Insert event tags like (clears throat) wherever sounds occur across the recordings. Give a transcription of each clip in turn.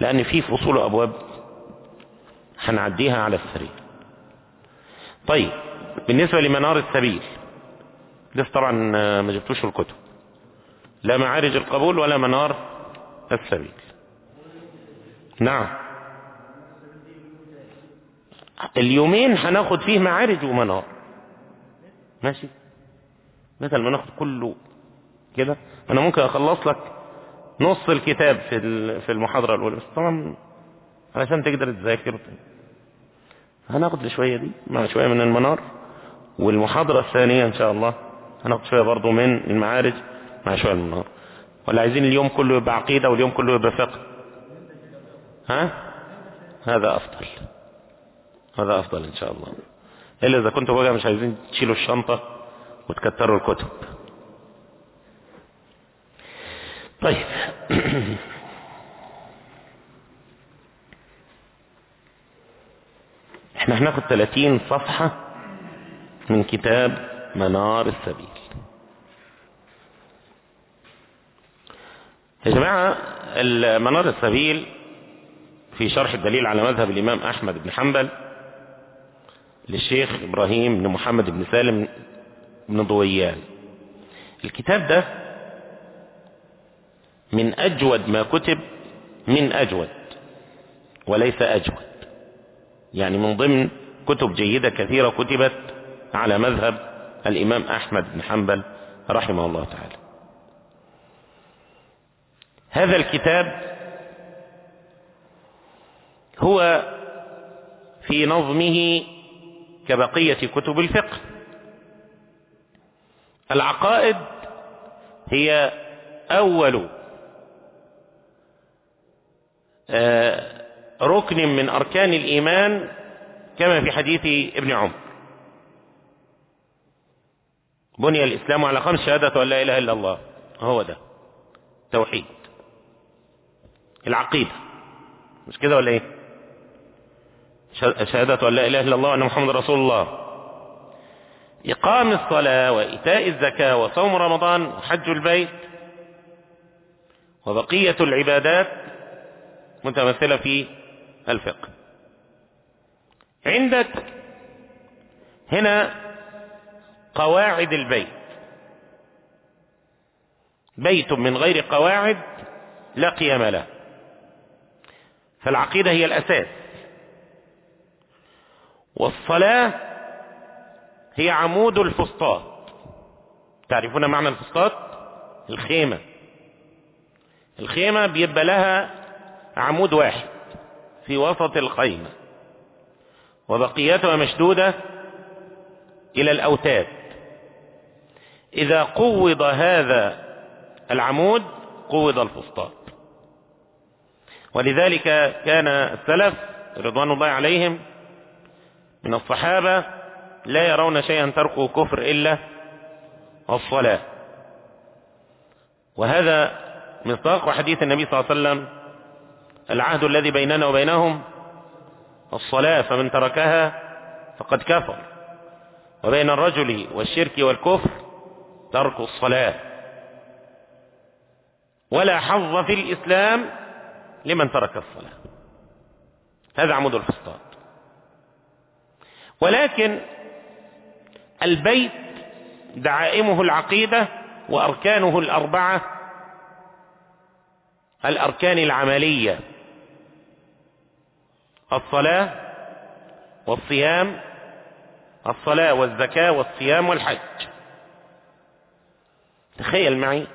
لأن في فصول ابواب هنعديها على السريع طيب بالنسبة لمنار السبيل لسه طبعا ما جبتوش الكتب. لا معارج القبول ولا منار السبيل. نعم. اليومين هناخد فيه معارج ومنار. ماشي؟ مثل ما ناخد كله كده؟ أنا ممكن أخلص لك نص الكتاب في في المحاضرة الأولى. بس طبعا علشان تقدر تذاكر. هناخد شوية دي مع شوية من المنار. والمحاضرة الثانية إن شاء الله هناخد شوية برضو من المعارج مع شوية من المنار. ولا عايزين اليوم كله يبقى عقيدة واليوم كله يبقى فقه. ها؟ هذا أفضل. هذا أفضل إن شاء الله. إلا إذا كنتوا بقى مش عايزين تشيلوا الشنطة وتكتروا الكتب. طيب. (clears throat) إحنا هناخد 30 صفحة من كتاب منار السبيل. يا جماعة منار السبيل في شرح الدليل على مذهب الإمام أحمد بن حنبل للشيخ إبراهيم بن محمد بن سالم بن ضويان الكتاب ده من أجود ما كتب من أجود وليس أجود. يعني من ضمن كتب جيدة كثيرة كتبت على مذهب الإمام أحمد بن حنبل رحمه الله تعالى. هذا الكتاب هو في نظمه كبقية كتب الفقه. العقائد هي أول ركن من أركان الإيمان كما في حديث ابن عمر بني الإسلام على خمس شهادة أن لا إله إلا الله. هو ده. توحيد. العقيدة. مش كده ولا إيه؟ شهادة أن لا إله إلا الله وأن محمد رسول الله. إقام الصلاة وإيتاء الزكاة وصوم رمضان وحج البيت وبقية العبادات متمثلة في الفقه. عندك هنا قواعد البيت. بيت من غير قواعد لا قيام له. فالعقيدة هي الأساس. والصلاة هي عمود الفسطاط. تعرفون معنى الفسطاط؟ الخيمة. الخيمة بيبقى لها عمود واحد في وسط الخيمة وبقيتها مشدودة إلى الأوتاد. إذا قوض هذا العمود قوض الفسطاط. ولذلك كان السلف رضوان الله عليهم من الصحابة لا يرون شيئا تركه كفر إلا الصلاة. وهذا مصداق حديث النبي صلى الله عليه وسلم العهد الذي بيننا وبينهم الصلاة فمن تركها فقد كفر. وبين الرجل والشرك والكفر ترك الصلاة. ولا حظ في الإسلام لمن ترك الصلاة. هذا عمود الفسطاط. ولكن البيت دعائمه العقيدة وأركانه الأربعة الأركان العملية. الصلاة والصيام الصلاة والزكاة والصيام والحج. تخيل معي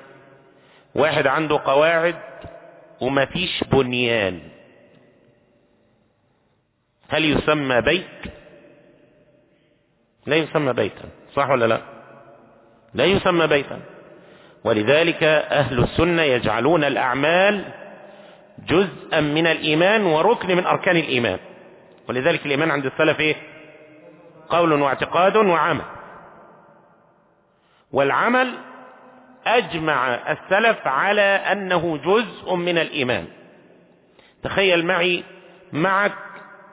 واحد عنده قواعد وما فيش بنيان. هل يسمى بيت؟ لا يسمى بيتا صح ولا لا؟ لا يسمى بيتا. ولذلك أهل السنة يجعلون الأعمال جزءا من الإيمان وركن من أركان الإيمان. ولذلك الإيمان عند السلف إيه؟ قول واعتقاد وعمل. والعمل أجمع السلف على أنه جزء من الإيمان. تخيل معي معك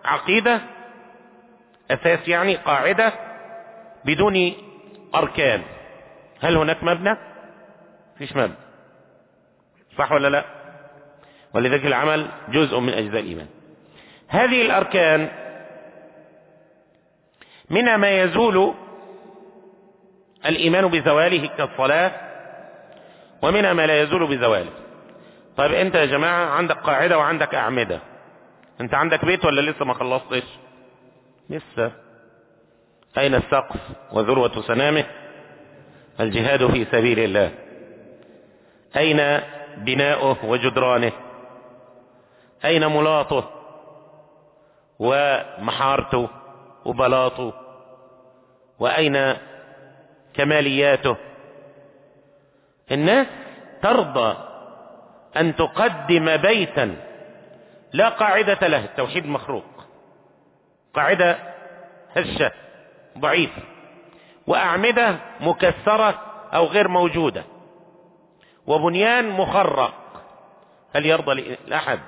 عقيدة أساس يعني قاعدة بدون أركان. هل هناك مبنى؟ فيش مبنى. صح ولا لا؟ ولذلك العمل جزء من أجزاء الإيمان. هذه الأركان منها ما يزول الإيمان بزواله كالصلاة ومنها ما لا يزول بزواله. طيب أنت يا جماعة عندك قاعدة وعندك أعمدة. أنت عندك بيت ولا لسه ما خلصتش؟ لسه. أين السقف وذروة سنامه؟ الجهاد في سبيل الله. أين بناؤه وجدرانه؟ أين ملاطه؟ ومحارته وبلاطه؟ وأين كمالياته؟ الناس ترضى أن تقدم بيتا لا قاعدة له التوحيد مخروق قاعدة هشة ضعيفة وأعمدة مكسرة أو غير موجودة. وبنيان مخرق. هل يرضى لأحد؟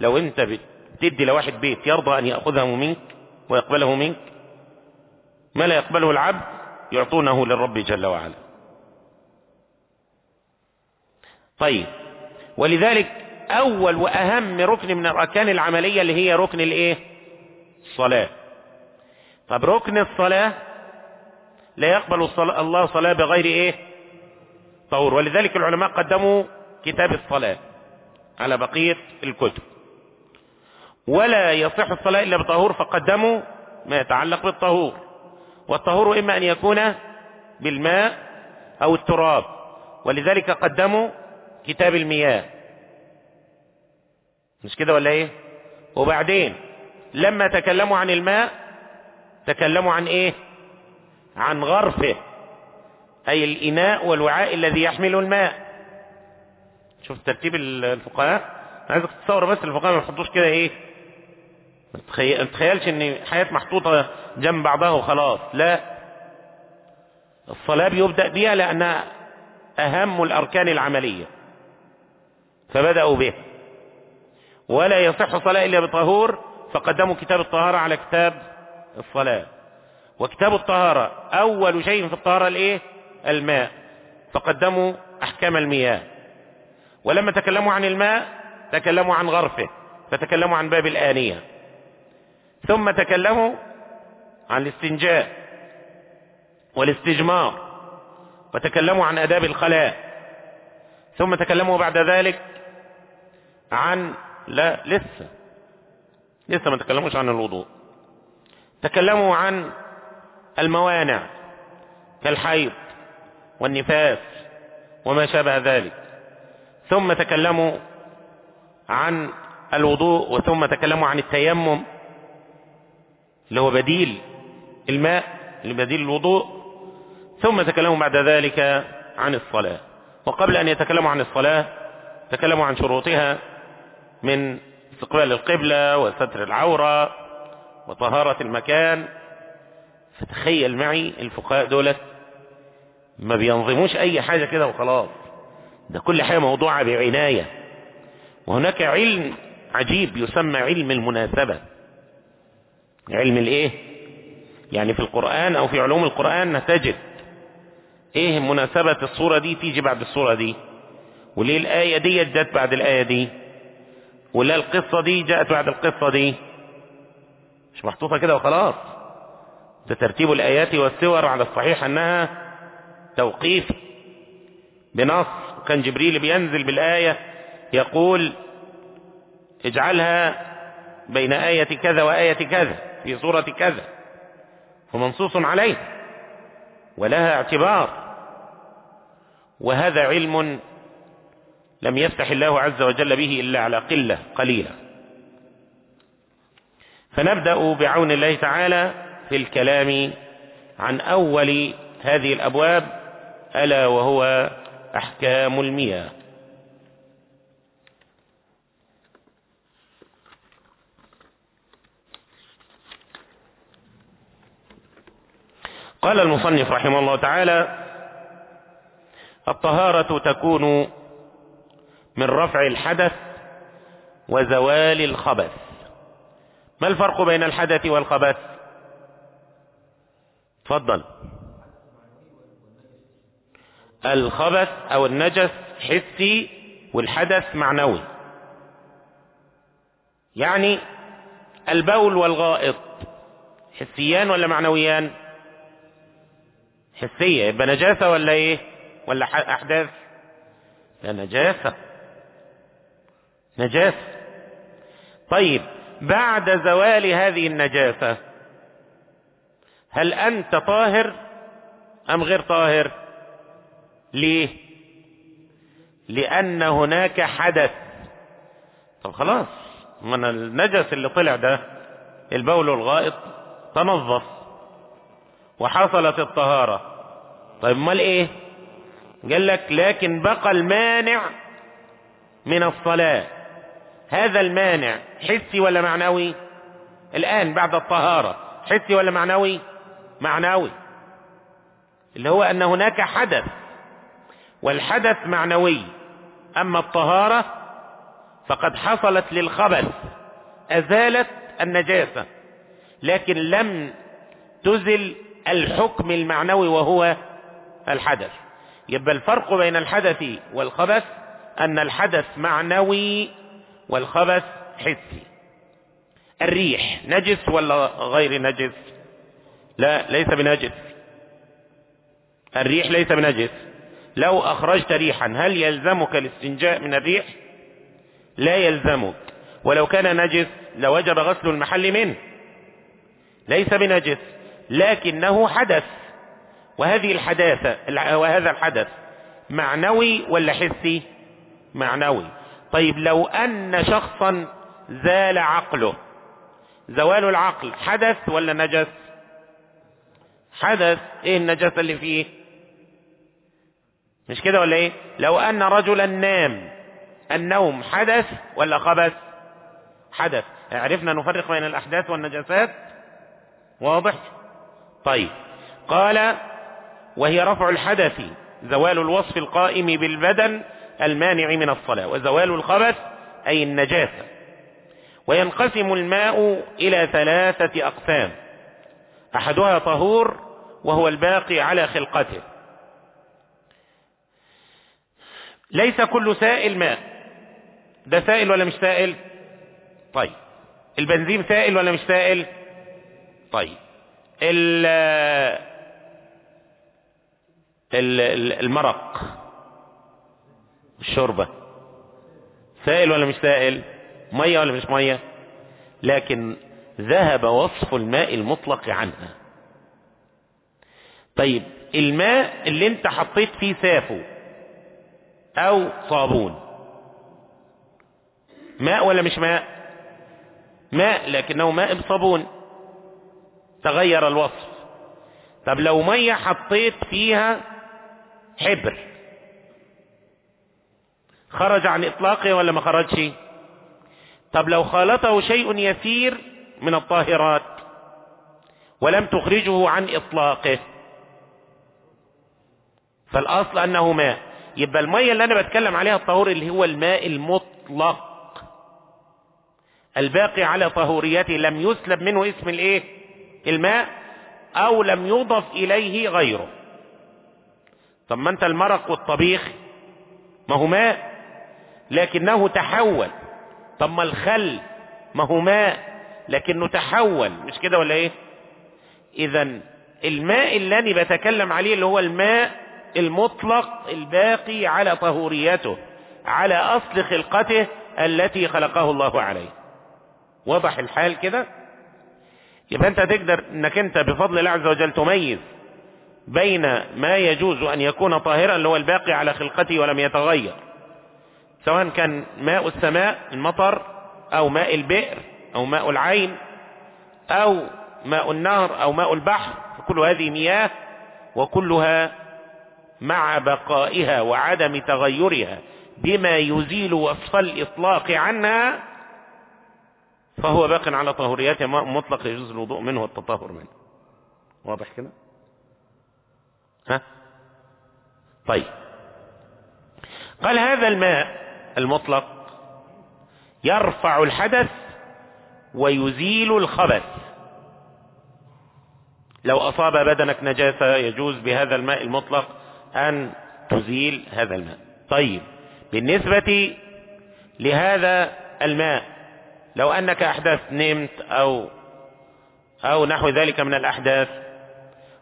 لو أنت بتدي لواحد بيت يرضى أن يأخذه منك ويقبله منك ما لا يقبله العبد يعطونه للرب جل وعلا. طيب ولذلك أول وأهم ركن من الأركان العملية اللي هي ركن الإيه؟ الصلاة. طب ركن الصلاة لا يقبل الصلاة الله صلاة بغير إيه؟ طور ولذلك العلماء قدموا كتاب الصلاة على بقية الكتب. ولا يصح الصلاة إلا بطهور فقدموا ما يتعلق بالطهور. والطهور إما أن يكون بالماء أو التراب ولذلك قدموا كتاب المياه. مش كده ولا إيه؟ وبعدين لما تكلموا عن الماء تكلموا عن إيه؟ عن غرفه أي الإناء والوعاء الذي يحمل الماء. شوف ترتيب الفقهاء. عايزك تتصور بس الفقهاء ما يحطوش كده إيه؟ ما تخيلش إن حياة محطوطة جنب بعضها وخلاص. لا. الصلاة بيبدأ بها لانها أهم الأركان العملية. فبدأوا به. ولا يصح صلاة إلا بطهور فقدموا كتاب الطهارة على كتاب الصلاة. وكتاب الطهارة أول شيء في الطهارة الإيه؟ الماء. فقدموا أحكام المياه. ولما تكلموا عن الماء تكلموا عن غرفه. فتكلموا عن باب الآنية. ثم تكلموا عن الاستنجاء والاستجمار وتكلموا عن أداب الخلاء. ثم تكلموا بعد ذلك عن لا لسه لسه ما تكلموش عن الوضوء. تكلموا عن الموانع كالحيض والنفاس وما شابه ذلك. ثم تكلموا عن الوضوء وثم تكلموا عن التيمم اللي هو بديل الماء اللي بديل الوضوء. ثم تكلموا بعد ذلك عن الصلاة. وقبل أن يتكلموا عن الصلاة تكلموا عن شروطها من استقبال القبلة وستر العورة وطهارة المكان. فتخيل معي الفقهاء دولت ما بينظموش أي حاجة كده وخلاص. ده كل حاجة موضوعة بعناية. وهناك علم عجيب يسمى علم المناسبة. علم الإيه؟ يعني في القرآن أو في علوم القرآن تجد إيه مناسبة الصورة دي تيجي بعد الصورة دي؟ وليه الآية دي جت بعد الآية دي؟ ولا القصة دي جاءت بعد القصة دي؟ مش محطوطة كده وخلاص. ده ترتيب الآيات والسور على الصحيح أنها توقيف بنص. كان جبريل بينزل بالآية يقول اجعلها بين آية كذا وآية كذا. في سورة كذا فمنصوص عليه ولها اعتبار وهذا علم لم يفتح الله عز وجل به إلا على قلة قليلة. فنبدأ بعون الله تعالى في الكلام عن أول هذه الأبواب ألا وهو أحكام المياه. قال المصنف رحمه الله تعالى الطهارة تكون من رفع الحدث وزوال الخبث. ما الفرق بين الحدث والخبث؟ تفضل. الخبث أو النجس حسي والحدث معنوي. يعني البول والغائط حسيان ولا معنويان؟ حسية يبقى نجاسة ولا إيه؟ ولا أحداث؟ لا نجاسة. نجاسة. طيب بعد زوال هذه النجاسة هل أنت طاهر أم غير طاهر؟ ليه؟ لأن هناك حدث. طب خلاص من النجس اللي طلع ده البول والغائط تنظف وحصلت الطهارة. طيب امال إيه؟ قال لك لكن بقى المانع من الصلاة. هذا المانع حسي ولا معنوي؟ الآن بعد الطهارة. حسي ولا معنوي؟ معنوي. اللي هو أن هناك حدث والحدث معنوي. أما الطهارة فقد حصلت للخبث. أزالت النجاسة. لكن لم تزل الحكم المعنوي وهو الحدث. يبقى الفرق بين الحدث والخبث أن الحدث معنوي والخبث حسي. الريح نجس ولا غير نجس؟ لا ليس بنجس. الريح ليس بنجس. لو أخرجت ريحا هل يلزمك الاستنجاء من الريح؟ لا يلزمك. ولو كان نجس لوجب غسل المحل منه. ليس بنجس. لكنه حدث. وهذه الحداثة وهذا الحدث معنوي ولا حسي؟ معنوي. طيب لو أن شخصا زال عقله زوال العقل حدث ولا نجس؟ حدث. إيه النجاسة اللي فيه؟ مش كده ولا إيه؟ لو أن رجلا نام النوم حدث ولا خبث؟ حدث. عرفنا نفرق بين الأحداث والنجاسات واضح؟ طيب. قال وهي رفع الحدث زوال الوصف القائم بالبدن المانع من الصلاة وزوال الخبث أي النجاسة. وينقسم الماء إلى ثلاثة أقسام. أحدها طهور وهو الباقي على خلقته. ليس كل سائل ماء. ده سائل ولا مش سائل؟ طيب. البنزين سائل ولا مش سائل؟ طيب. المرق. الشوربة. سائل ولا مش سائل؟ مية ولا مش مية؟ لكن ذهب وصف الماء المطلق عنها. طيب الماء اللي انت حطيت فيه سافو أو صابون. ماء ولا مش ماء؟ ماء لكنه ماء بصابون. تغير الوصف. طب لو مية حطيت فيها حبر. خرج عن إطلاقه ولا ما خرجش؟ طب لو خالطه شيء يسير من الطاهرات ولم تخرجه عن إطلاقه. فالأصل أنه ماء يبقى المية اللي أنا بتكلم عليها الطهور اللي هو الماء المطلق. الباقي على طهوريته. لم يسلب منه اسم الإيه؟ الماء أو لم يضف إليه غيره. طب ما انت المرق والطبيخ ما هو ماء لكنه تحول. طب ما الخل ما هو ماء لكنه تحول. مش كده ولا إيه؟ اذا الماء اللي أنا بتكلم عليه اللي هو الماء المطلق الباقي على طهوريته على أصل خلقته التي خلقه الله عليه. وضح الحال كده؟ يبقى انت تقدر انك انت بفضل الله عز وجل تميز بين ما يجوز أن يكون طاهرا اللي هو الباقي على خلقته ولم يتغير. سواء كان ماء السماء المطر أو ماء البئر أو ماء العين أو ماء النهر أو ماء البحر. فكل هذه مياه وكلها مع بقائها وعدم تغيرها. بما يزيل وصف الإطلاق عنها فهو باق على طهورياته ماء مطلق يجوز الوضوء منه والتطهر منه. واضح كده؟ ها؟ طيب. قال هذا الماء المطلق يرفع الحدث ويزيل الخبث. لو أصاب بدنك نجاسة يجوز بهذا الماء المطلق أن تزيل هذا الماء. طيب. بالنسبة لهذا الماء لو أنك أحدث نمت أو أو نحو ذلك من الأحداث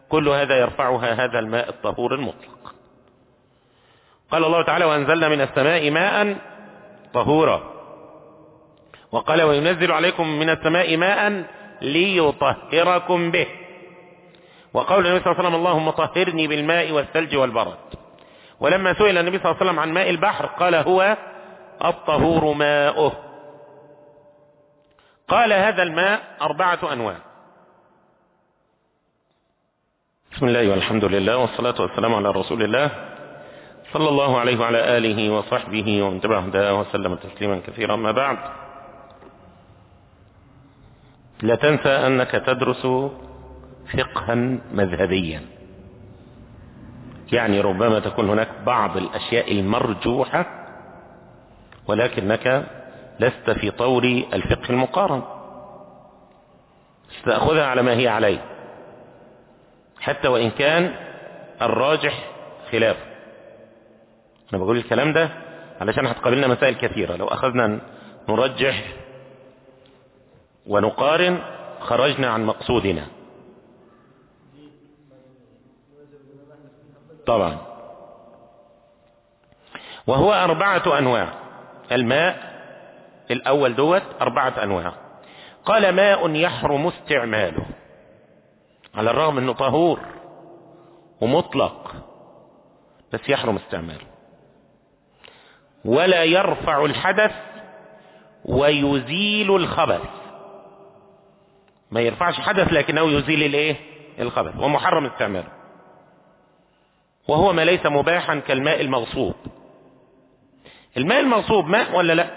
كل هذا يرفعها هذا الماء الطهور المطلق. قال الله تعالى وأنزلنا من السماء ماء طهورا. وقال وينزل عليكم من السماء ماء ليطهركم به. وقول النبي صلى الله عليه وسلم اللهم طهرني بالماء والثلج والبرد. ولما سئل النبي صلى الله عليه وسلم عن ماء البحر قال هو الطهور ماؤه. قال هذا الماء أربعة أنواع بسم الله والحمد لله والصلاة والسلام على رسول الله صلى الله عليه وعلى آله وصحبه ومن تبع هداه وسلم تسليما كثيرا ما بعد. لا تنسى أنك تدرس فقها مذهبيا. يعني ربما تكون هناك بعض الأشياء المرجوحة ولكنك لست في طور الفقه المقارن. ستأخذها على ما هي عليه. حتى وإن كان الراجح خلافه. أنا بقول الكلام ده علشان هتقابلنا مسائل كثيرة. لو أخذنا نرجح ونقارن خرجنا عن مقصودنا. طبعا. وهو أربعة أنواع. الماء الأول دوت أربعة أنواع. قال ماء يحرم استعماله. على الرغم أنه طهور ومطلق بس يحرم استعماله. ولا يرفع الحدث ويزيل الخبث. ما يرفعش حدث لكنه يزيل الإيه؟ الخبث ومحرم استعماله. وهو ما ليس مباحا كالماء المغصوب. الماء المغصوب ماء ولا لا؟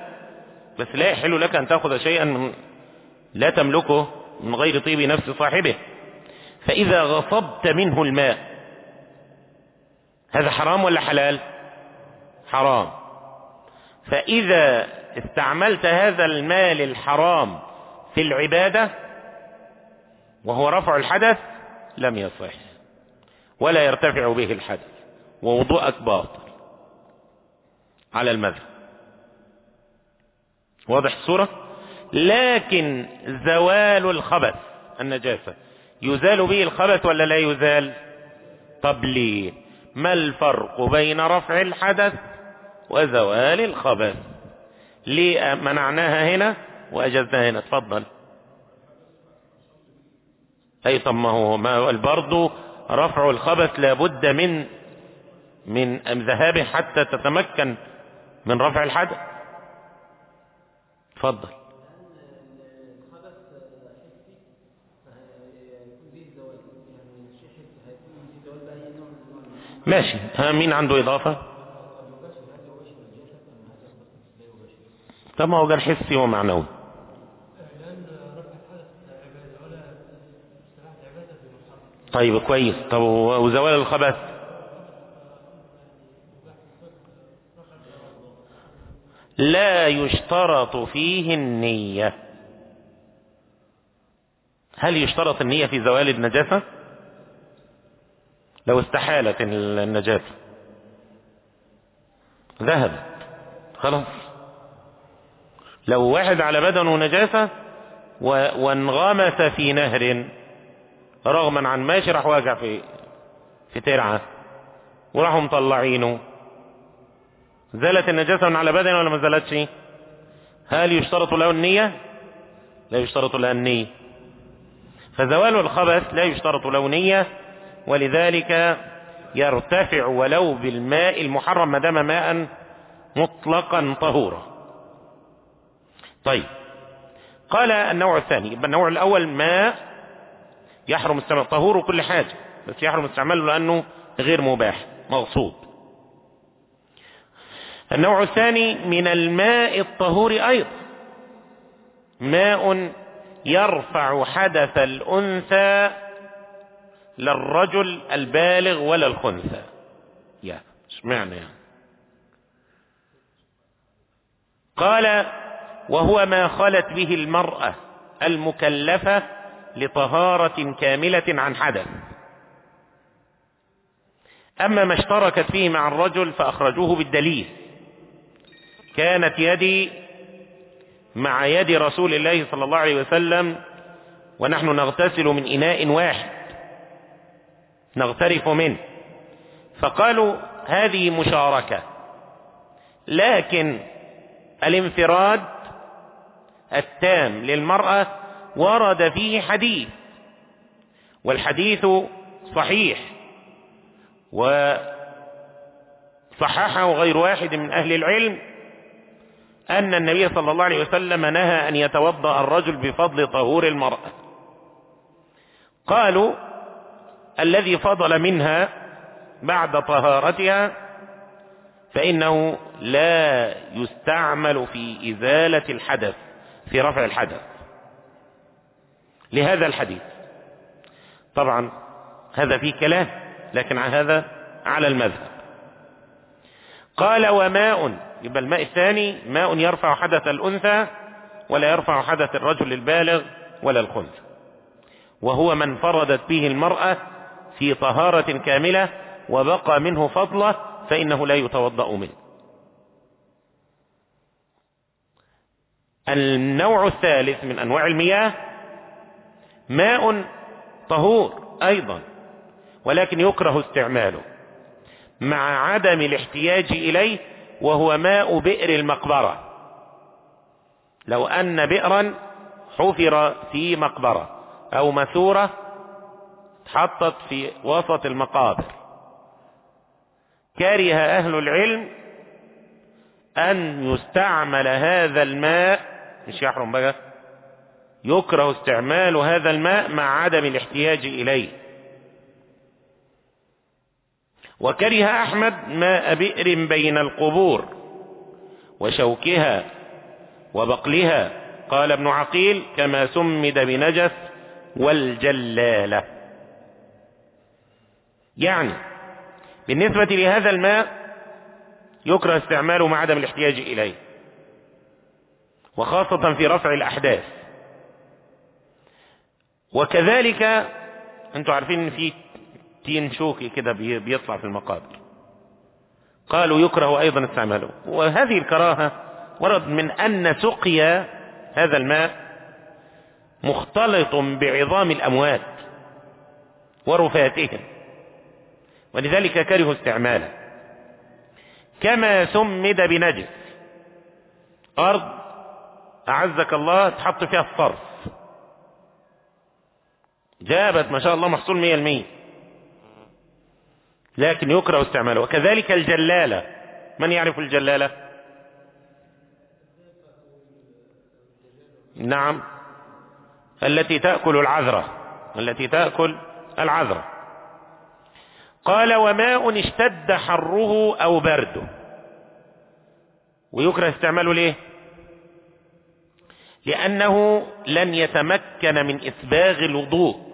بس لا يحل لك أن تأخذ شيئا من لا تملكه من غير طيب نفس صاحبه. فإذا غصبت منه الماء. هذا حرام ولا حلال؟ حرام. فإذا استعملت هذا المال الحرام في العبادة وهو رفع الحدث لم يصح ولا يرتفع به الحدث ووضوءك باطل على المذهب. واضح الصورة؟ لكن زوال الخبث النجاسة يزال به الخبث ولا لا يزال؟ طب ليه؟ ما الفرق بين رفع الحدث وزوال الخبث؟ ليه منعناها هنا وأجزناها هنا؟ تفضل. أي طب ما هو ما برضه رفع الخبث لابد من من ذهابه حتى تتمكن من رفع الحدث؟ تفضل. ماشي. ها مين عنده إضافة؟ طب ما هو قال حسي ومعنوي طيب كويس. طب وزوال الخبث؟ لا يشترط فيه النية. هل يشترط النية في زوال النجاسة؟ لو استحالت النجاسة ذهبت خلاص. لو واحد على بدنه نجاسة وانغمس في نهر رغما عن ماشي راح واقع في في ترعة وراحوا مطلعينه. زالت النجاسة من على بدنه ولا ما زالتش؟ هل يشترط له النية؟ لا يشترط له النية. فزوال الخبث لا يشترط له نية. ولذلك يرتفع ولو بالماء المحرم ما دام ماء مطلقا طهورا. طيب. قال النوع الثاني. يبقى النوع الأول ماء يحرم استعمال طهور كل حاجة بس يحرم استعماله لأنه غير مباح مغصوب. النوع الثاني من الماء الطهور أيضا. ماء يرفع حدث الانثى للرجل البالغ ولا الخنثى. يا اشمعنى يعني قال وهو ما خلت به المرأة المكلفة لطهارة كاملة عن حدث. أما ما اشتركت فيه مع الرجل فأخرجوه بالدليل. كانت يدي مع يد رسول الله صلى الله عليه وسلم ونحن نغتسل من إناء واحد. نغترف منه. فقالوا هذه مشاركة. لكن الانفراد التام للمرأة ورد فيه حديث والحديث صحيح وصححه غير واحد من أهل العلم أن النبي صلى الله عليه وسلم نهى أن يتوضأ الرجل بفضل طهور المرأة. قالوا الذي فضل منها بعد طهارتها فإنه لا يستعمل في إزالة الحدث في رفع الحدث. لهذا الحديث. طبعا هذا فيه كلام لكن هذا على المذهب. قال وماء يبقى الماء الثاني ماء يرفع حدث الأنثى ولا يرفع حدث الرجل البالغ ولا الخنثى. وهو من فرضت به المرأة في طهارة كاملة وبقى منه فضلة فإنه لا يتوضأ منه. النوع الثالث من أنواع المياه ماء طهور أيضا ولكن يكره استعماله مع عدم الاحتياج إليه وهو ماء بئر المقبرة. لو أن بئرا حفر في مقبرة أو مثورة حطت في وسط المقابر. كره أهل العلم أن يستعمل هذا الماء مش يحرم بقى يكره استعمال هذا الماء مع عدم الاحتياج إليه. وكره أحمد ماء بئر بين القبور وشوكها وبقلها. قال ابن عقيل كما سمد بنجس والجلالة يعني بالنسبة لهذا الماء يكره استعماله مع عدم الاحتياج إليه وخاصة في رفع الأحداث. وكذلك أنتوا عارفين إن في تين شوكي كده بيطلع في المقابر. قالوا يكره أيضا استعماله. وهذه الكراهة ورد من أن سقيا هذا الماء مختلط بعظام الأموات ورفاتهم ولذلك كرهوا استعماله. كما سمد بنجس. أرض أعزك الله تحط فيها الصرف. جابت ما شاء الله محصول مية المية. لكن يكره استعماله. وكذلك الجلالة. من يعرف الجلالة؟ نعم. التي تأكل العذرة. التي تأكل العذرة. قال وماء اشتد حره أو برده. ويكره استعماله ليه؟ لأنه لن يتمكن من إسباغ الوضوء.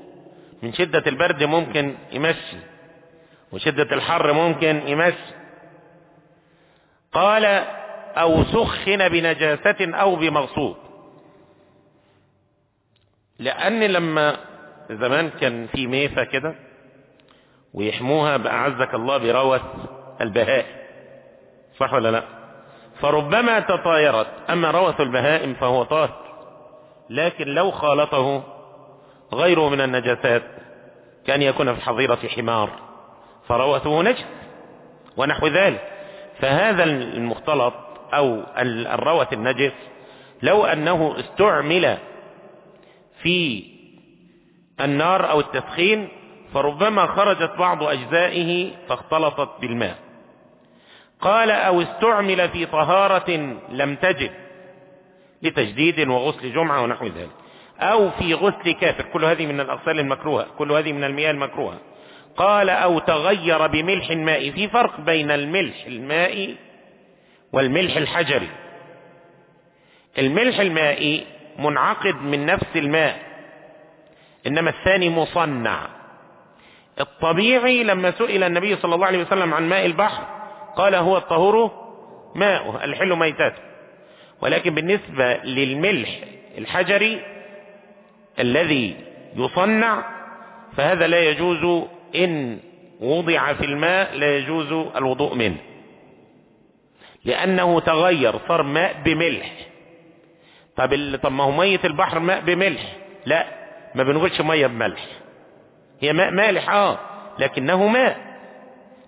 من شدة البرد ممكن يمشي. وشدة الحر ممكن يمشي. قال أو سخن بنجاسة أو بمغصوب. لأن لما زمان كان في ميفة كده ويحموها بأعزك الله بروث البهائم. صح ولا لا؟ فربما تطايرت أما روث البهائم فهو طاهر لكن لو خالطه غيره من النجاسات كان يكون في حظيرة حمار. فروثه نجس ونحو ذلك. فهذا المختلط أو الروث النجس لو أنه استعمل في النار أو التسخين فربما خرجت بعض أجزائه فاختلطت بالماء. قال أو استعمل في طهارة لم تجد لتجديد وغسل جمعة ونحو ذلك. أو في غسل كافر كل هذه من الأغسال المكروهة كل هذه من المياه المكروهة. قال أو تغير بملح الماء في فرق بين الملح المائي والملح الحجري. الملح المائي منعقد من نفس الماء إنما الثاني مصنع. الطبيعي لما سئل النبي صلى الله عليه وسلم عن ماء البحر قال هو الطهور ماءه الحل ميتاته. ولكن بالنسبة للملح الحجري الذي يصنع فهذا لا يجوز إن وضع في الماء لا يجوز الوضوء منه. لأنه تغير صار ماء بملح. طب طب ما هو مية البحر ماء بملح؟ لا ما بنقولش مية بملح. هي ماء مالح آه لكنه ماء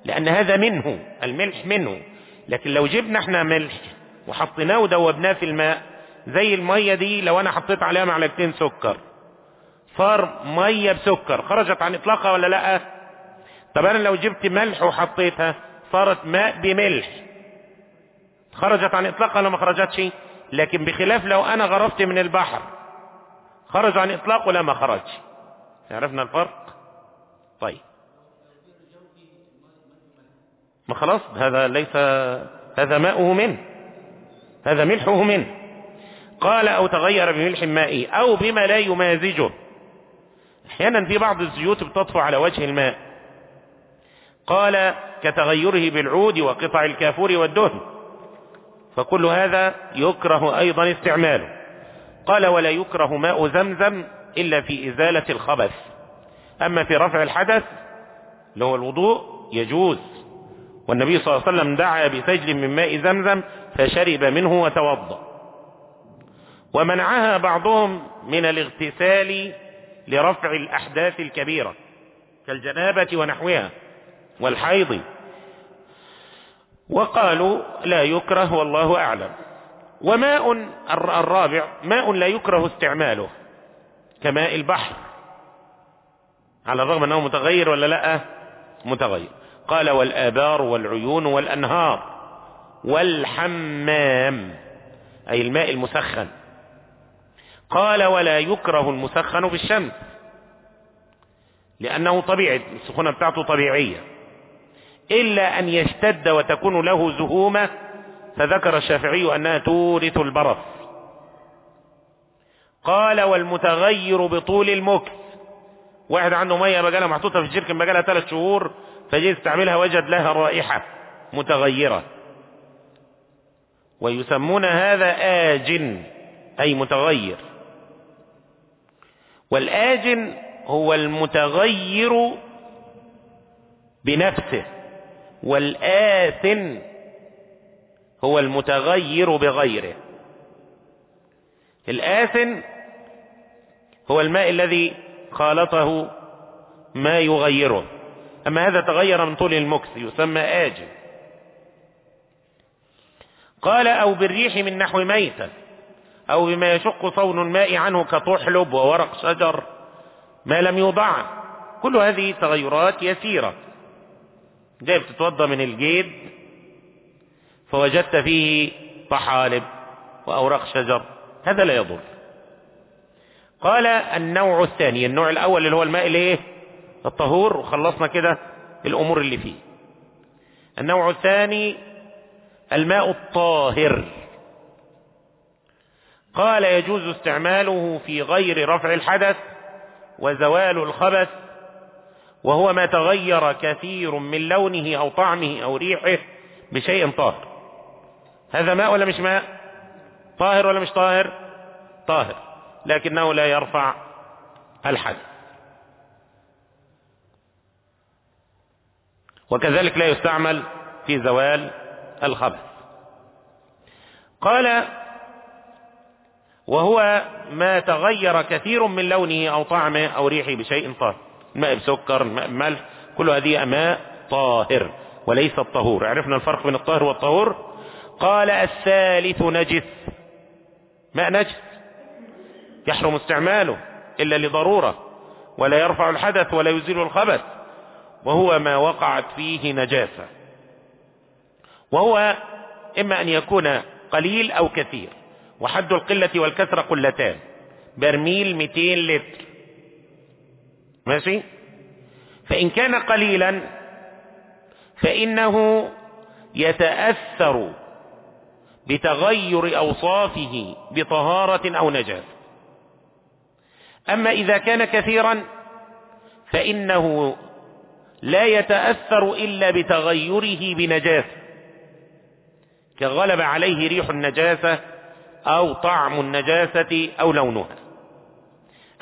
لأن هذا منه الملح منه. لكن لو جبنا إحنا ملح وحطيناه ودوبناه في الماء زي المية دي لو أنا حطيت عليها معلقتين سكر صار مية بسكر خرجت عن إطلاقها ولا لأ؟ طب أنا لو جبت ملح وحطيتها صارت ماء بملح. خرجت عن إطلاقها ولا ما خرجتش؟ لكن بخلاف لو أنا غرفت من البحر خرج عن اطلاقه ولا ما خرجش عرفنا الفرق؟ طيب. ما خلاص هذا ليس هذا ماؤه منه هذا ملحه منه. قال أو تغير بملح مائي أو بما لا يمازجه. أحيانا في بعض الزيوت بتطفو على وجه الماء. قال كتغيره بالعود وقطع الكافور والدهن. فكل هذا يكره أيضا استعماله. قال ولا يكره ماء زمزم إلا في إزالة الخبث. أما في رفع الحدث اللي هو الوضوء يجوز. والنبي صلى الله عليه وسلم دعا بسجل من ماء زمزم فشرب منه وتوضأ. ومنعها بعضهم من الاغتسال لرفع الأحداث الكبيرة كالجنابة ونحوها والحيض. وقالوا لا يكره والله أعلم. وماء الر- الرابع ماء لا يكره استعماله كماء البحر. على الرغم أنه متغير ولا لا؟ متغير. قال والآبار والعيون والأنهار والحمام أي الماء المسخن. قال ولا يكره المسخن بالشمس لأنه طبيعي السخونة بتاعته طبيعية. إلا أن يشتد وتكون له زهومة فذكر الشافعي أنها تورث البرص. قال والمتغير بطول المكث. واحد عنده مية بقالها محطوطة في الجيركن بقالها ثلاث شهور فجي يستعملها وجد لها رائحة متغيرة. ويسمون هذا آجن أي متغير. والآجن هو المتغير بنفسه والآثن هو المتغير بغيره. الآثن هو الماء الذي خالطه ما يغيره. أما هذا تغير من طول المكث يسمى آجن قال أو بالريح من نحو ميتة أو بما يشق صون الماء عنه كطحلب وورق شجر ما لم يوضع. كل هذه تغيرات يسيرة. جاي بتتوضى من الجيد فوجدت فيه طحالب وأوراق شجر. هذا لا يضر. قال النوع الثاني النوع الأول اللي هو الماء الايه الطهور وخلصنا كده الأمور اللي فيه. النوع الثاني الماء الطاهر. قال يجوز استعماله في غير رفع الحدث وزوال الخبث وهو ما تغير كثير من لونه أو طعمه أو ريحه بشيء طاهر. هذا ماء ولا مش ماء؟ طاهر ولا مش طاهر؟ طاهر. لكنه لا يرفع الحدث وكذلك لا يستعمل في زوال الخبث. قال وهو ما تغير كثير من لونه أو طعمه أو ريحه بشيء طاهر. الماء بسكر الماء بملح كل هذه ماء طاهر وليس الطهور. عرفنا الفرق بين الطاهر والطهور؟ قال الثالث نجس. ماء نجس؟ يحرم استعماله إلا لضرورة ولا يرفع الحدث ولا يزيل الخبث وهو ما وقعت فيه نجاسة. وهو إما أن يكون قليل أو كثير وحد القلة والكثرة قلتان برميل 200 لتر. ماشي؟ فإن كان قليلا فإنه يتأثر بتغير أوصافه بطهارة أو نجاسة. أما إذا كان كثيرا فإنه لا يتأثر إلا بتغيره بنجاسة. كغلب عليه ريح النجاسة أو طعم النجاسة أو لونها.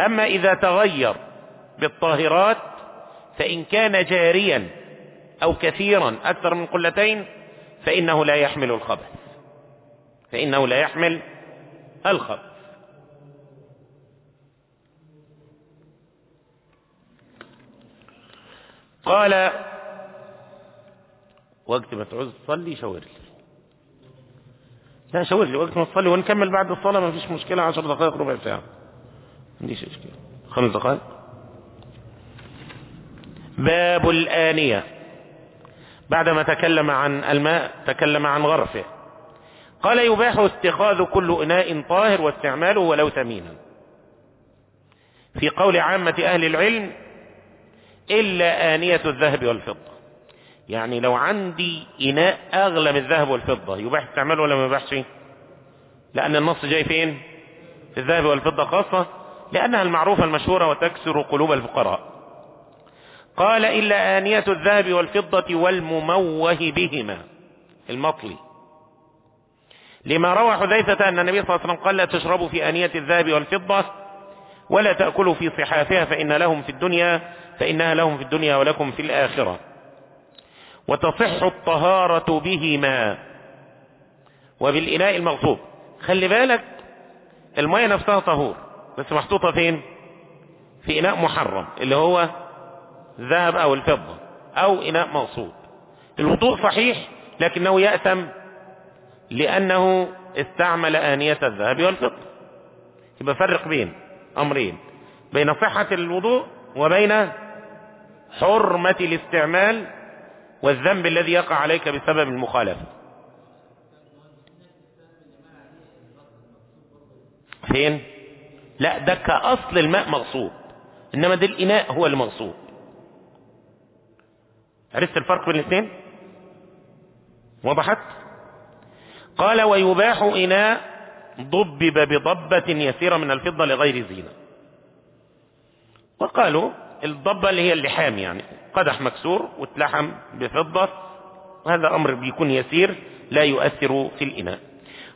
أما إذا تغير بالطاهرات فإن كان جاريا أو كثيرا أكثر من قلتين فإنه لا يحمل الخبث. فإنه لا يحمل الخبث. قال وقت ما تعوز تصلي شاور لي. لا شاور لي وقت ما تصلي ونكمل بعد الصلاة ما فيش مشكلة عشر دقائق ربع ساعة. ما عنديش مشكلة. خمس دقائق. باب الآنية. بعدما تكلم عن الماء تكلم عن غرفه. قال يباح اتخاذ كل إناء طاهر واستعماله ولو ثمينا. في قول عامة أهل العلم إلا آنية الذهب والفضة. يعني لو عندي إناء أغلى من الذهب والفضة يباح استعماله ولا ما يباحش؟ لأن النص جاي فين؟ في الذهب والفضة خاصة لأنها المعروفة المشهورة وتكسر قلوب الفقراء. قال إلا آنية الذهب والفضة والمموه بهما المطلي. لما روى حذيفة أن النبي صلى الله عليه وسلم قال لا تشربوا في آنية الذهب والفضة ولا تأكلوا في صحافها فإن لهم في الدنيا فإنها لهم في الدنيا ولكم في الآخرة. وتصح الطهارة بهما. وبالإناء المغصوب. خلي بالك المية نفسها طهور بس محطوطة فين؟ في إناء محرم اللي هو ذهب أو الفضة أو إناء مغصوب. الوضوء صحيح لكنه يأثم لأنه استعمل آنية الذهب والفضة. يبقى فرق بين. أمرين بين صحة الوضوء وبين حرمة الاستعمال والذنب الذي يقع عليك بسبب المخالفة. فين؟ لا ده كأصل الماء مغصوب إنما ده الإناء هو المغصوب. عرفت الفرق بين الاثنين؟ وضحت؟ قال ويباح إناء ضبب بضبة يسيرة من الفضة لغير زينة. وقالوا الضبة اللي هي اللحام يعني قدح مكسور واتلحم بفضة هذا أمر بيكون يسير لا يؤثر في الإناء.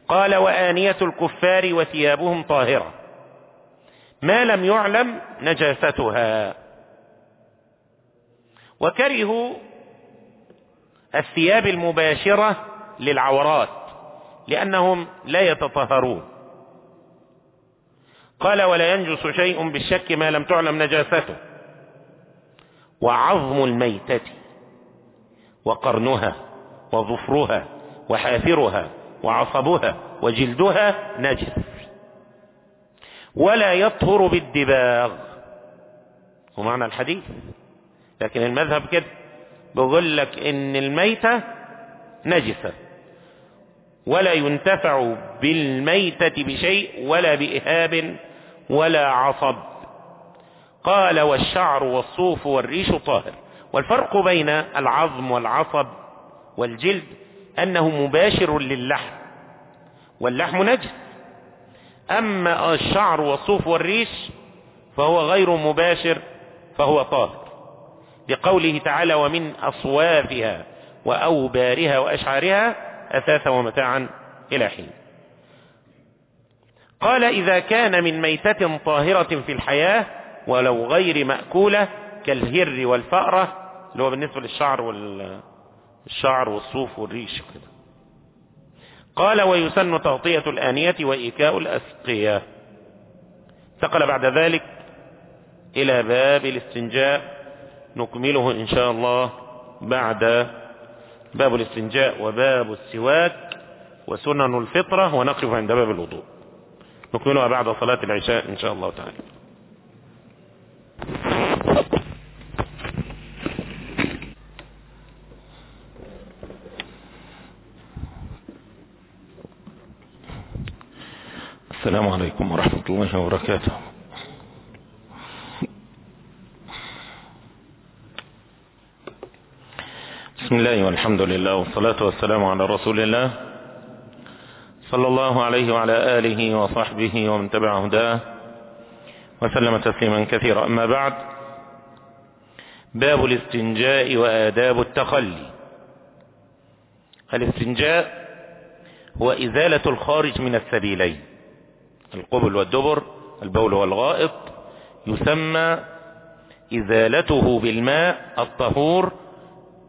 قال وآنية الكفار وثيابهم طاهرة. ما لم يعلم نجاستها. وكرهوا الثياب المباشرة للعورات. لأنهم لا يتطهرون. قال ولا ينجس شيء بالشك ما لم تعلم نجاسته. وعظم الميتة وقرنها وظفرها وحافرها وعصبها وجلدها نجس. ولا يطهر بالدباغ. ومعنى الحديث. لكن المذهب كده بيقول لك إن الميتة نجسة. ولا ينتفع بالميتة بشيء ولا بإهاب ولا عصب. قال والشعر والصوف والريش طاهر. والفرق بين العظم والعصب والجلد أنه مباشر للحم واللحم نجس. أما الشعر والصوف والريش فهو غير مباشر فهو طاهر. لقوله تعالى ومن أصوافها وأوبارها وأشعارها أثاثا ومتاعا إلى حين. قال إذا كان من ميتة طاهرة في الحياة ولو غير مأكولة كالهر والفأرة اللي هو بالنسبة للشعر والشعر والصوف والريش كده قال ويسن تغطية الآنية وإيكاء الأسقية. انتقل بعد ذلك إلى باب الاستنجاء نكمله إن شاء الله بعد باب الاستنجاء وباب السواك وسنن الفطرة ونقف عند باب الوضوء. نكملها بعد صلاة العشاء إن شاء الله تعالى. السلام عليكم ورحمة الله وبركاته. بسم الله والحمد لله والصلاة والسلام على رسول الله صلى الله عليه وعلى آله وصحبه ومن تبع هداه وسلم تسليما كثيرا. أما بعد باب الاستنجاء وآداب التخلي. الاستنجاء هو إزالة الخارج من السبيلين القبل والدبر البول والغائط يسمى إزالته بالماء الطهور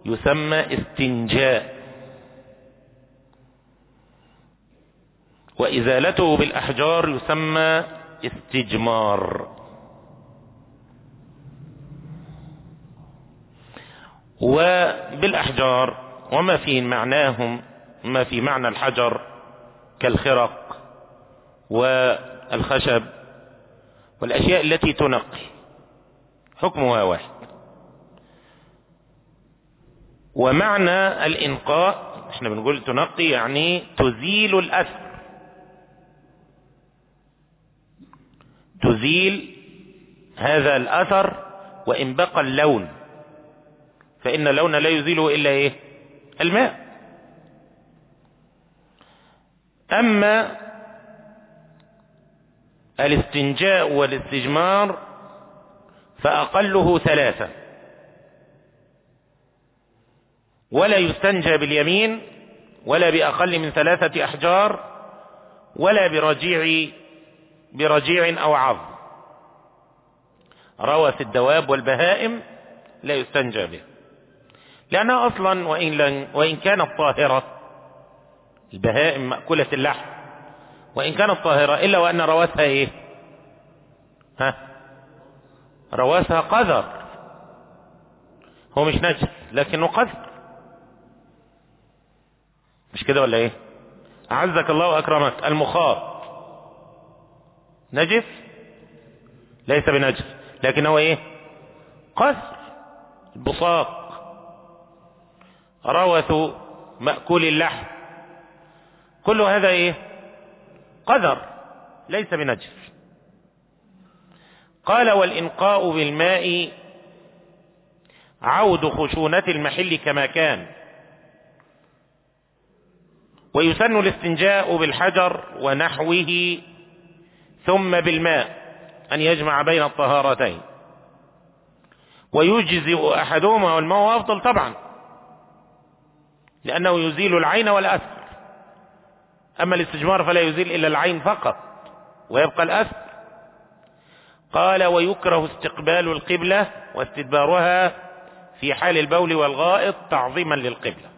يسمى استنجاء. وإزالته بالأحجار يسمى استجمار. وبالأحجار وما في معناهم ما في معنى الحجر كالخرق والخشب والأشياء التي تنقي. حكمها واحد. ومعنى الإنقاء إحنا بنقول تنقي يعني تزيل الأثر. تزيل هذا الأثر وإن بقى اللون. فإن اللون لا يزيله إلا إيه؟ الماء. أما الاستنجاء والاستجمار فأقله ثلاثة. ولا يستنجى باليمين ولا بأقل من ثلاثة أحجار ولا برجيع برجيع أو عظم. روث الدواب والبهائم لا يستنجى به. لأنها أصلا وإن, لن وإن كانت طاهرة البهائم مأكولة اللحم. وإن كانت طاهرة إلا وأن روثها إيه؟ ها؟ روثها قذر. هو مش نجس لكنه قذر. مش كده ولا إيه؟ أعزك الله وأكرمك. المخاط. نجس؟ ليس بنجس. لكن هو إيه؟ قذر البصاق. روث مأكول اللحم. كل هذا إيه؟ قذر ليس بنجس. قال والإنقاء بالماء عود خشونة المحل كما كان. ويسن الاستنجاء بالحجر ونحوه ثم بالماء أن يجمع بين الطهارتين. ويجزئ أحدهما والماء أفضل طبعا لأنه يزيل العين والأثر. أما الاستجمار فلا يزيل إلا العين فقط ويبقى الأثر. قال ويكره استقبال القبلة واستدبارها في حال البول والغائط تعظيما للقبلة.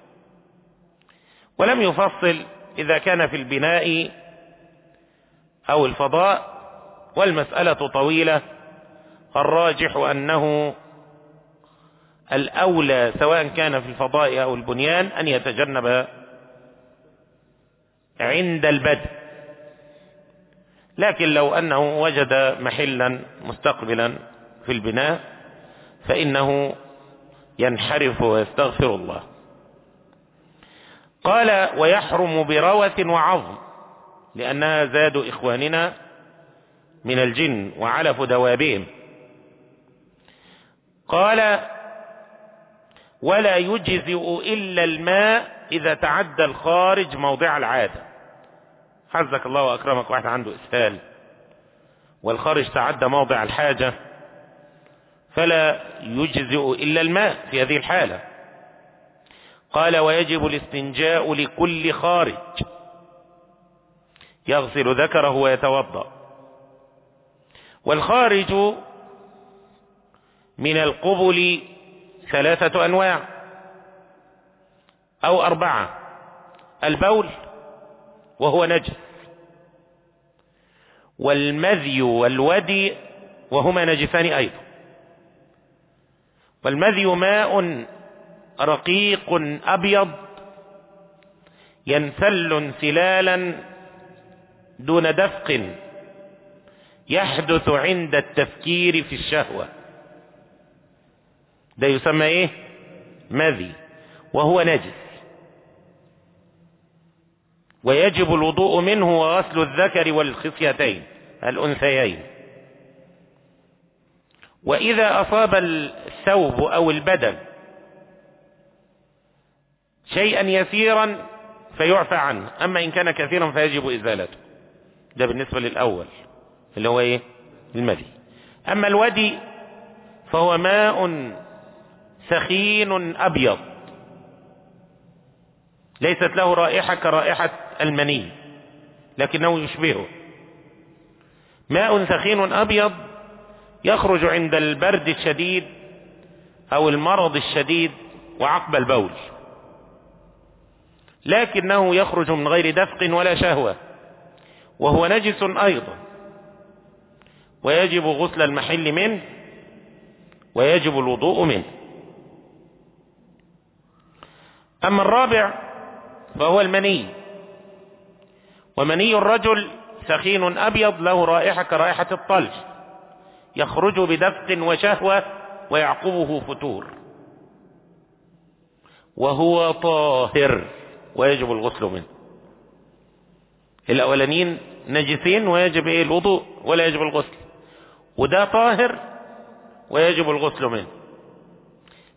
ولم يفصل إذا كان في البناء أو الفضاء والمسألة طويلة. الراجح أنه الأولى سواء كان في الفضاء أو البنيان أن يتجنب عند البدء. لكن لو أنه وجد محلا مستقبلا في البناء فإنه ينحرف ويستغفر الله. قال ويحرم بروث وعظم لأنها زاد إخواننا من الجن وعلف دوابهم. قال ولا يجزئ إلا الماء إذا تعدى الخارج موضع العادة. حزك الله وأكرمك واحد عنده إسهال. والخارج تعدى موضع الحاجة فلا يجزئ إلا الماء في هذه الحالة. قال ويجب الاستنجاء لكل خارج. يغسل ذكره ويتوضأ. والخارج من القبل ثلاثة أنواع أو أربعة. البول وهو نجس. والمذي والودي وهما نجسان أيضا. والمذي ماء رقيق أبيض ينسل انسلالا دون دفق يحدث عند التفكير في الشهوة. ده يسمى إيه؟ مذي وهو نجس. ويجب الوضوء منه وغسل الذكر والخصيتين الأنثيين. وإذا أصاب الثوب أو البدن شيئا يسيرا فيعفى عنه. أما إن كان كثيرا فيجب إزالته. ده بالنسبة للأول اللي هو إيه؟ المدي أما الودي فهو ماء سخين أبيض. ليست له رائحة كرائحة المني لكنه يشبهه. ماء سخين أبيض يخرج عند البرد الشديد أو المرض الشديد وعقب البول. لكنه يخرج من غير دفق ولا شهوة. وهو نجس أيضا. ويجب غسل المحل منه. ويجب الوضوء منه. أما الرابع فهو المني. ومني الرجل سخين أبيض له رائحة كرائحة الطلج. يخرج بدفق وشهوة ويعقبه فتور. وهو طاهر. ويجب الغسل منه. الأولانيين نجسين ويجب إيه؟ الوضوء ولا يجب الغسل. وده طاهر ويجب الغسل منه.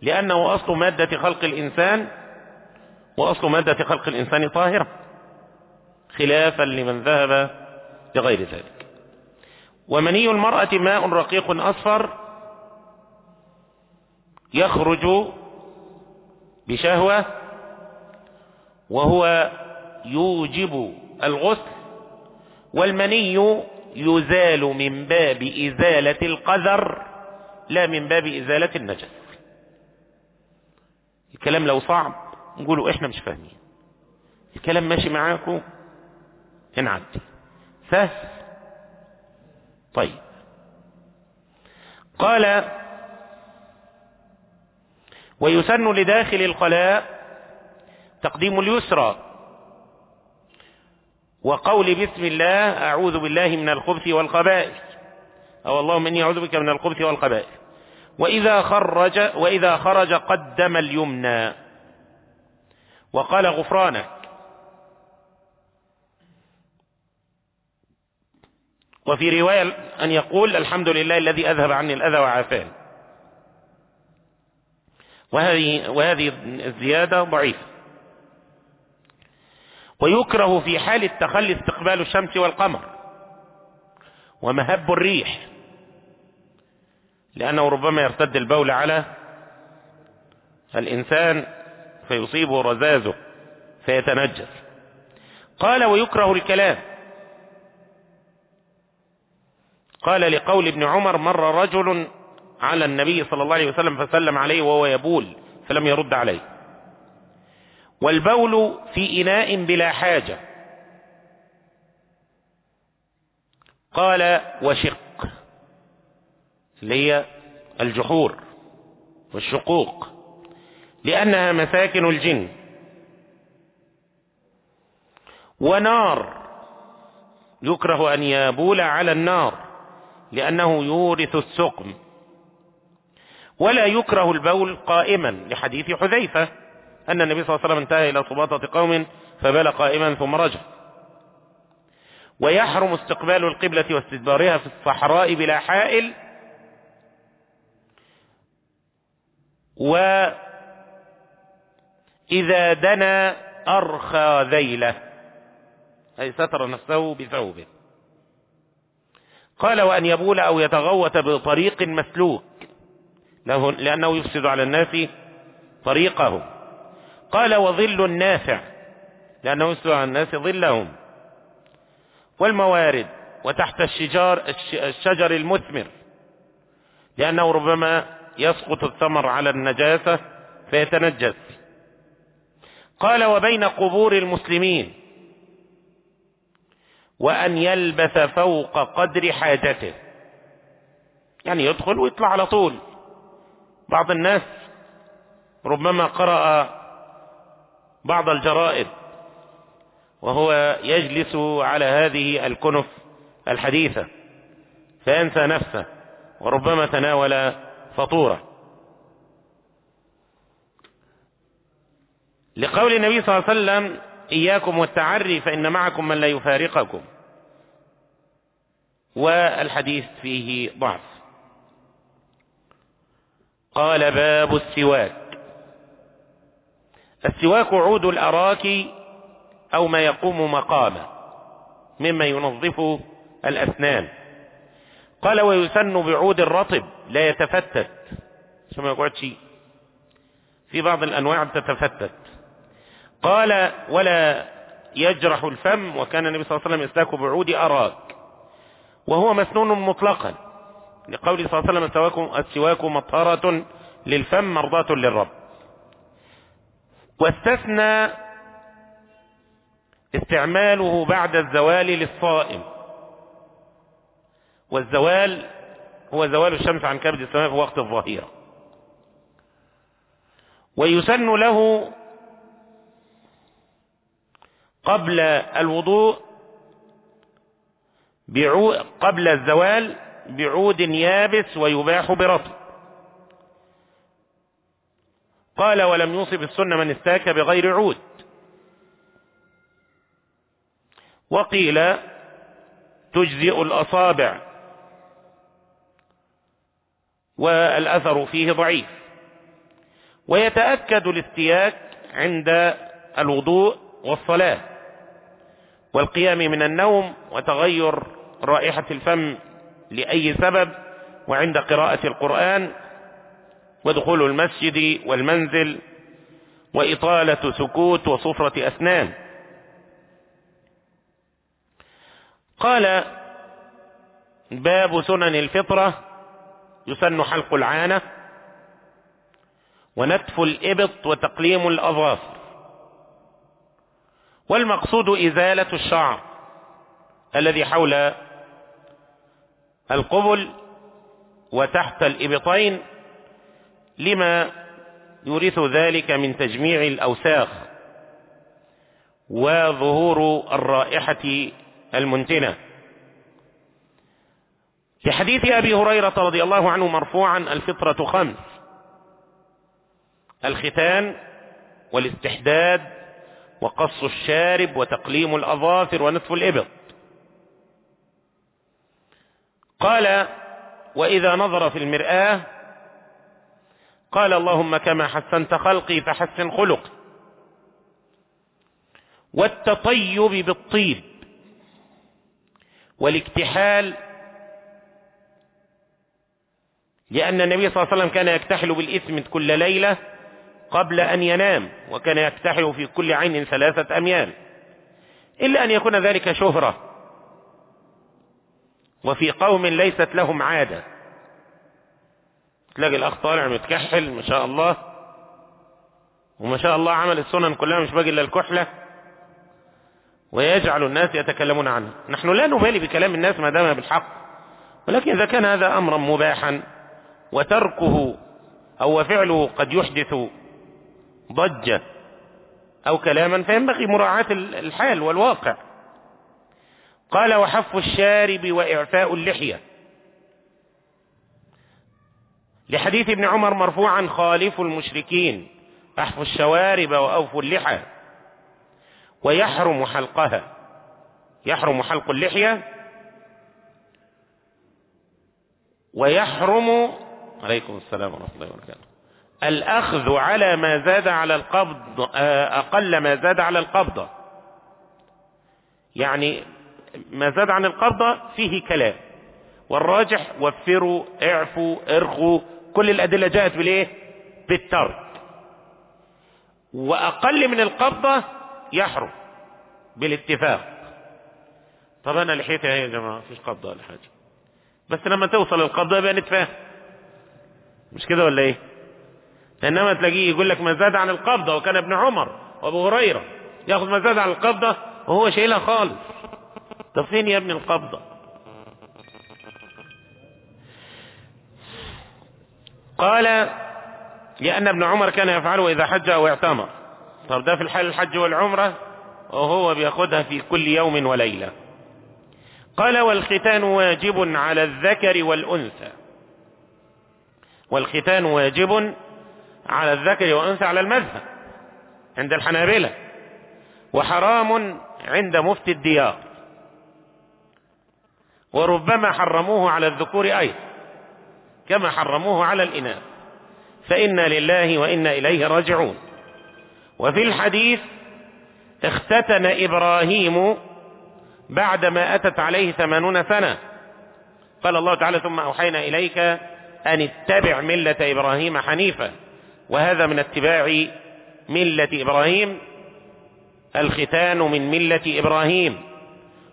لأنه أصل مادة خلق الإنسان وأصل مادة خلق الإنسان طاهرة. خلافا لمن ذهب لغير ذلك. ومني المرأة ماء رقيق أصفر يخرج بشهوة وهو يوجب الغسل والمني يزال من باب إزالة القذر لا من باب إزالة النجس. الكلام لو صعب نقولوا إحنا مش فاهمين. الكلام ماشي معاكم؟ نعدي. سهل طيب. قال ويسن لداخل القلاء تقديم اليسرى. وقول بسم الله أعوذ بالله من الخبث والخبائث. أو اللهم إني أعوذ بك من الخبث والخبائث. وإذا خرج وإذا خرج قدم اليمنى. وقال غفرانك. وفي رواية أن يقول الحمد لله الذي أذهب عني الأذى وعافاني. وهذه, وهذه الزيادة ضعيفة. ويكره في حال التخلي استقبال الشمس والقمر. ومهب الريح. لأنه ربما يرتد البول على الإنسان فيصيبه رزازه فيتنجس. قال ويكره الكلام. قال لقول ابن عمر مر رجل على النبي صلى الله عليه وسلم فسلم عليه وهو يبول فلم يرد عليه. والبول في إناء بلا حاجة. قال وشق اللي هي الجحور والشقوق لأنها مساكن الجن. ونار يكره أن يبول على النار لأنه يورث السقم. ولا يكره البول قائما لحديث حذيفة. أن النبي صلى الله عليه وسلم انتهى إلى صباطة قوم فبال قائما ثم رجع. ويحرم استقبال القبلة واستدبارها في الصحراء بلا حائل. وإذا دنا أرخى ذيله. أي ستر نفسه بثوبه. قال وأن يبول أو يتغوت بطريق مسلوك. لأنه يفسد على الناس طريقهم. قال وظل نافع لأنه على الناس ظلهم. والموارد وتحت الشجار الشجر المثمر لأنه ربما يسقط الثمر على النجاسة فيتنجس. قال وبين قبور المسلمين وأن يلبث فوق قدر حاجته. يعني يدخل ويطلع على طول. بعض الناس ربما قرأ بعض الجرائد وهو يجلس على هذه الكنف الحديثة فينسى نفسه وربما تناول فطورة. لقول النبي صلى الله عليه وسلم إياكم والتعري فإن معكم من لا يفارقكم. والحديث فيه ضعف. قال باب السواك. السواك عود الأراك أو ما يقوم مقامه مما ينظف الأسنان. قال ويسن بعود الرطب لا يتفتت. عشان ما يقعد شيء؟ في بعض الأنواع تتفتت قال ولا يجرح الفم وكان النبي صلى الله عليه وسلم يستاك بعود أراك. وهو مسنون مطلقا. لقول صلى الله عليه وسلم السواك مطهرة للفم مرضاة للرب. واستثنى استعماله بعد الزوال للصائم. والزوال هو زوال الشمس عن كبد السماء في وقت الظهيرة. ويسن له قبل الوضوء قبل الزوال بعود يابس ويباح برطب. قال ولم يوصف السنة من استاك بغير عود. وقيل تجزئ الأصابع والأثر فيه ضعيف. ويتأكد الاستياك عند الوضوء والصلاة والقيام من النوم وتغير رائحة الفم لأي سبب وعند قراءة القرآن ودخول المسجد والمنزل وإطالة سكوت وصفرة أسنان. قال باب سنن الفطرة يسن حلق العانة ونتف الإبط وتقليم الأظافر. والمقصود إزالة الشعر الذي حول القبل وتحت الإبطين لما يورث ذلك من تجميع الأوساخ وظهور الرائحة المنتنة. في حديث أبي هريرة رضي الله عنه مرفوعا الفطرة خمس. الختان والاستحداد وقص الشارب وتقليم الأظافر ونتف الإبط. قال وإذا نظر في المرآة قال اللهم كما حسنت خلقي فحسن خلقي والتطيب بالطيب. والاكتحال. لأن النبي صلى الله عليه وسلم كان يكتحل بالإثم كل ليلة قبل أن ينام وكان يكتحل في كل عين ثلاثة أميال. إلا أن يكون ذلك شهرة. وفي قوم ليست لهم عادة. تلاقي الأخ طالع متكحل ما شاء الله. وما شاء الله عمل السنن كلها مش باقي إلا الكحلة. ويجعل الناس يتكلمون عنه. نحن لا نبالي بكلام الناس ما دام بالحق. ولكن إذا كان هذا أمرا مباحا وتركه أو فعله قد يحدث ضجة أو كلاما فينبغي مراعاة الحال والواقع. قال وحف الشارب وإعفاء اللحية. لحديث ابن عمر مرفوعا خالف المشركين. احفوا الشوارب وأوفوا اللحى. ويحرم حلقها. يحرم حلق اللحية. ويحرم عليكم السلام ورحمة الله وبركاته الأخذ على ما زاد على القبض أقل ما زاد على القبضة يعني ما زاد عن القبضة فيه كلام. والراجح وفروا اعفوا ارخوا كل الأدلة جاءت بالإيه؟ بالترك. وأقل من القبضة يحرم بالاتفاق. طب أنا لحيتها يا جماعة فيش قبضة ولا حاجة؟ بس لما توصل القبضة يبقى نتفاهم. مش كده ولا إيه؟ إنما تلاقيه يقول لك ما زاد عن القبضة وكان ابن عمر وأبو هريرة. ياخذ ما زاد عن القبضة وهو شايلها خالص. طب فين يا ابن القبضة؟ قال لأن ابن عمر كان يفعله إذا حج أو اعتمر. طب ده في الحال الحج والعمرة وهو بياخدها في كل يوم وليلة. قال والختان واجب على الذكر والأنثى. والختان واجب على الذكر والأنثى على المذهب عند الحنابلة وحرام عند مفتي الديار. وربما حرموه على الذكور أيضا. كما حرموه على الإناث. فإنا لله وإنا إليه راجعون. وفي الحديث اختتن إبراهيم بعدما أتت عليه ثمانون سنة. قال الله تعالى ثم أوحينا إليك أن اتبع ملة إبراهيم حنيفا. وهذا من اتباع ملة إبراهيم. الختان من ملة إبراهيم.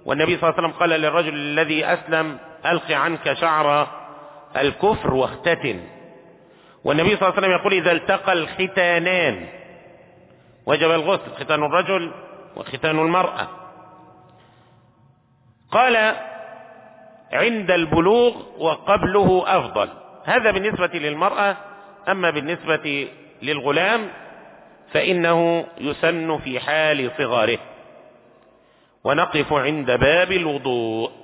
والنبي صلى الله عليه وسلم قال للرجل الذي أسلم ألق عنك شعر الكفر واختتن. والنبي صلى الله عليه وسلم يقول إذا التقى الختانان وجب الغسل ختان الرجل وختان المرأة. قال عند البلوغ وقبله أفضل. هذا بالنسبة للمرأة أما بالنسبة للغلام فإنه يسن في حال صغاره. ونقف عند باب الوضوء.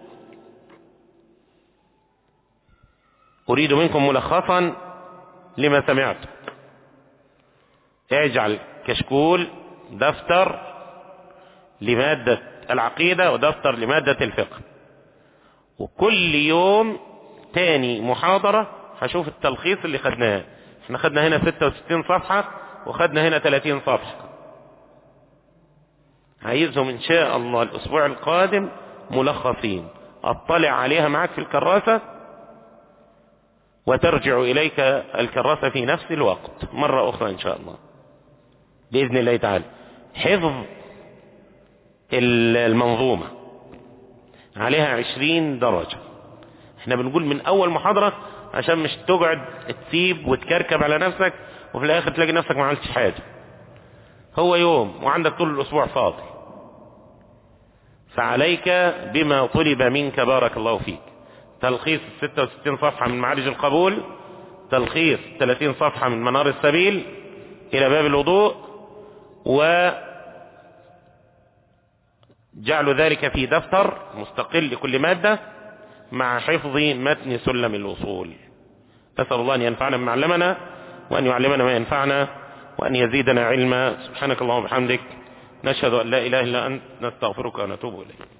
أريد منكم ملخصا لما سمعت. اجعل كشكول دفتر لمادة العقيدة ودفتر لمادة الفقه. وكل يوم تاني محاضرة هشوف التلخيص اللي خدناه إحنا خدنا هنا 66 صفحة وخدنا هنا 30 صفحة. عايزهم إن شاء الله الأسبوع القادم ملخصين. أطلع عليها معك في الكراسة. وترجع إليك الكراسة في نفس الوقت. مرة أخرى إن شاء الله. بإذن الله تعالى. حفظ المنظومة. عليها عشرين درجة. إحنا بنقول من أول محاضرة عشان مش تقعد تسيب وتكركب على نفسك وفي الآخر تلاقي نفسك ما عملتش حاجة. هو يوم وعندك طول الأسبوع فاضي. فعليك بما طلب منك بارك الله فيك. تلخيص 66 صفحة من معارج القبول تلخيص 30 صفحة من منار السبيل إلى باب الوضوء وجعل ذلك في دفتر مستقل لكل مادة مع حفظ متن سلم الوصول. أسأل الله أن ينفعنا بما علمنا وأن يعلمنا ما ينفعنا وأن يزيدنا علما. سبحانك اللهم وبحمدك نشهد أن لا إله إلا أنت نستغفرك ونتوب إليك.